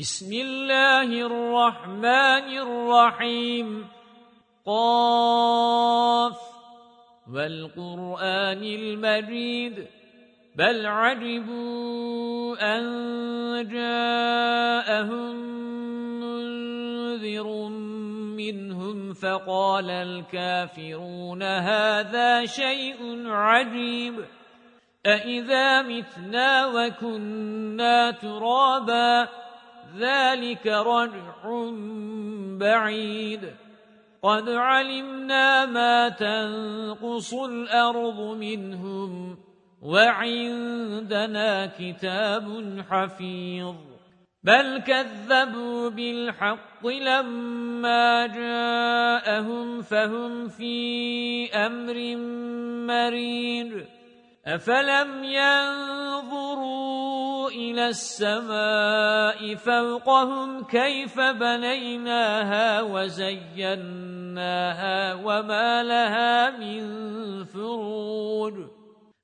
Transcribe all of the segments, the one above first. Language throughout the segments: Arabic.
بسم الله الرحمن الرحيم. قاف. والقرآن المجيد. بل عجبوا أن جاءهم منذر منهم فقال الكافرون هذا شيء عجيب. أَإِذَا مِتْنَا وَكُنَّا تُرَابًا ذَلِكَ رَجْعٌ بَعِيدٌ. قَدْ عَلِمْنَا مَا تَنقُصُ الْأَرْضُ مِنْهُمْ وَعِندَنَا كِتَابٌ حَفِيظٌ. بَلْ كَذَّبُوا بِالْحَقِّ لَمَّا جَاءَهُمْ فَهُمْ فِي أَمْرٍ مَّرِيجٍ أَفَلَمْ يَنظُرُوا إِلَى السَّمَاءِ فَوْقَهُمْ كَيْفَ بَنَيْنَاهَا وَزَيَّنَّاهَا وَمَا لَهَا مِنْ فُرُوجٍ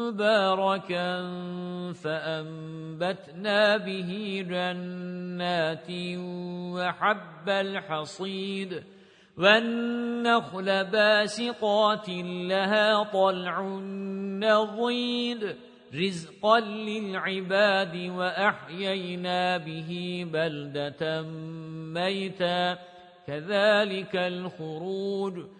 مُبَارَكًا فَأَنبَتْنَا بِهِ جَنَّاتٍ وَحَبَّ الْحَصِيدِ وَالنَّخْلَ بَاسِقَاتٍ لَهَا طَلْعٌ نَضِيدٌ رِزْقًا لِلْعِبَادِ وَأَحْيَيْنَا بِهِ بَلْدَةً مَيْتًا. كَذَلِكَ الْخُرُوجُ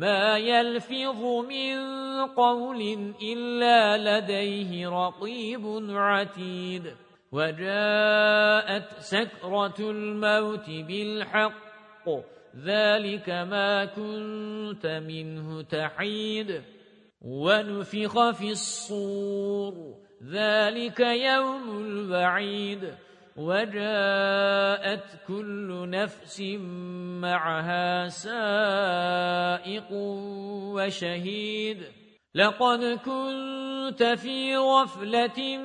مَا يَلْفِظُ مِنْ قَوْلٍ إِلَّا لَدَيْهِ رَقِيبٌ عَتِيدٌ. وَجَاءَتْ سَكْرَةُ الْمَوْتِ بِالْحَقِّ ذَلِكَ مَا كُنْتَ مِنْهُ تَحِيدُ. وَنُفِخَ فِي الصُّورِ ذَلِكَ يَوْمُ الْوَعِيدِ. وَجَاءَتْ كُلُّ نَفْسٍ مَعَهَا سَائِقٌ وَشَهِيدٌ. لَقَدْ كُنْتَ فِي غَفْلَةٍ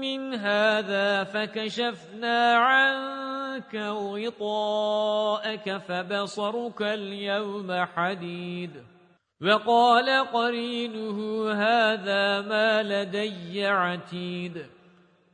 مِنْ هَذَا فَكَشَفْنَا عَنْكَ غِطَاءَكَ فَبَصَرُكَ الْيَوْمَ حَدِيدٌ. وَقَالَ قَرِينُهُ هَذَا مَا لَدَيَّ عَتِيدٌ.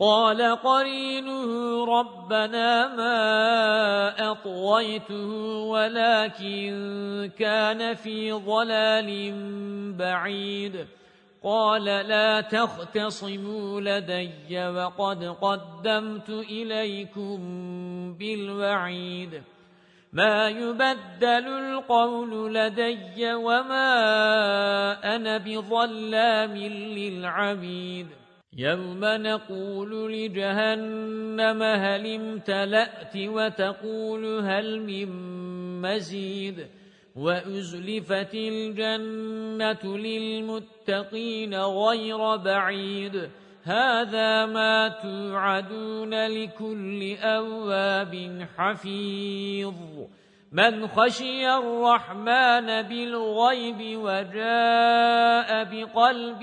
قَالَ قَرِينُهُ رَبَّنَا مَا أَطْغَيْتُهُ وَلَكِن كَانَ فِي ضَلَالٍ بَعِيدٍ. قَالَ لَا تَخْتَصِمُوا لَدَيَّ وَقَدْ قَدَّمْتُ إِلَيْكُمْ بِالْوَعِيدِ. مَا يُبَدَّلُ الْقَوْلُ لَدَيَّ وَمَا أَنَا بِظَلَّامٍ لِّلْعَبِيدِ. يَوْمَ نَقُولُ لِجَهَنَّمَ هَلِ امْتَلَأْتِ وَتَقُولُ هَلْ مِن مَّزِيدٍ وَأُزْلِفَتِ الْجَنَّةُ لِلْمُتَّقِينَ غَيْرَ بَعِيدٍ هذا ما توعدون لكل أواب حفيظ من خشي الرحمن بالغيب وجاء بقلب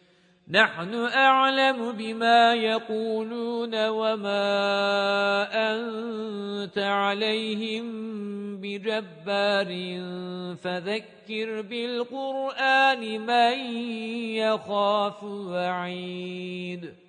نَحْنُ أَعْلَمُ بِمَا يَقُولُونَ وَمَا أَنْتَ عَلَيْهِمْ بِجَبَّارٍ. فَذَكِّرْ بِالْقُرْآنِ مَنْ يَخَافُ وَعِيدٍ.